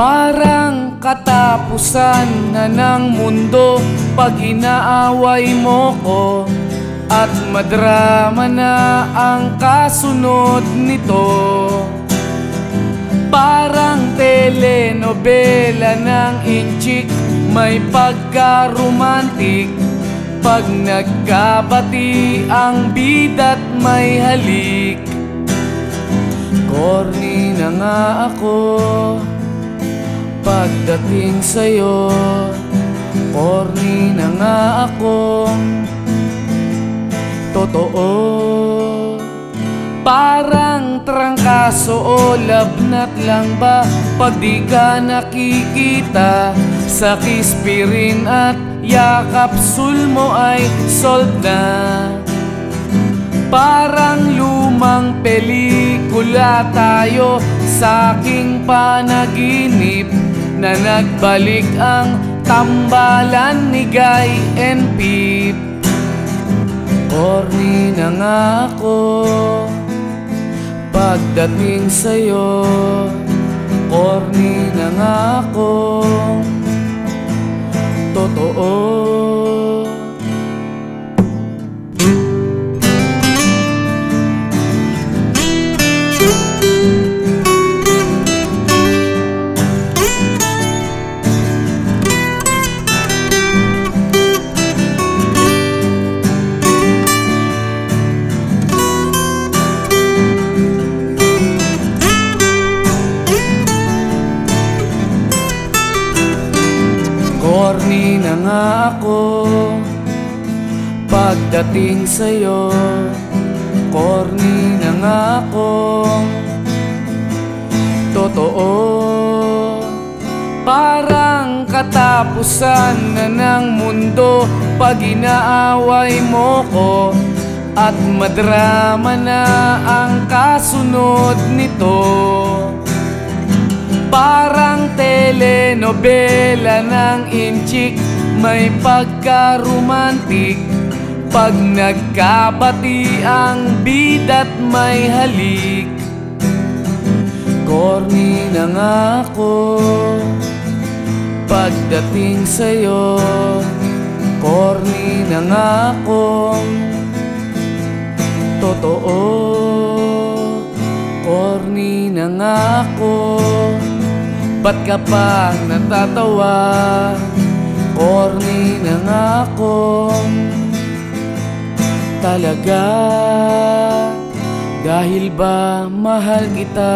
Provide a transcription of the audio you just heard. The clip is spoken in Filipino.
Parang katapusan na ng mundo Pag inaaway mo ko. At madrama na ang kasunod nito. Parang telenovela ng inchik May pagka-romantic Pag nagkabati ang bida't may halik. Corny na nga ako Pagdating sa'yo. Corny na nga ako. Totoo. Parang trangkaso o labnat lang ba? Pag di ka nakikita Sa kispirin at yakapsul mo ay sold na. Parang lumang pelikula tayo Sa aking panaginip Na nagbalik ang tambalan ni Guy and Pip. Corny na nga ako Pagdating sa'yo. Corny na nga ako. Totoo Corny na nga ako Pagdating sa'yo. Corny na nga ako. Totoo Parang katapusan na ng mundo Pag inaaway mo ko. At madrama na ang kasunod nito. Parang telenovela ng inchik. May pagka-romantic Pag nagkabati ang bida't may halik. Corny na nga ako Pagdating sa'yo. Corny na nga ako Totoo. Corny na nga ako Ba't ka pa natatawa? Corny na nga ako Talaga Dahil ba mahal kita?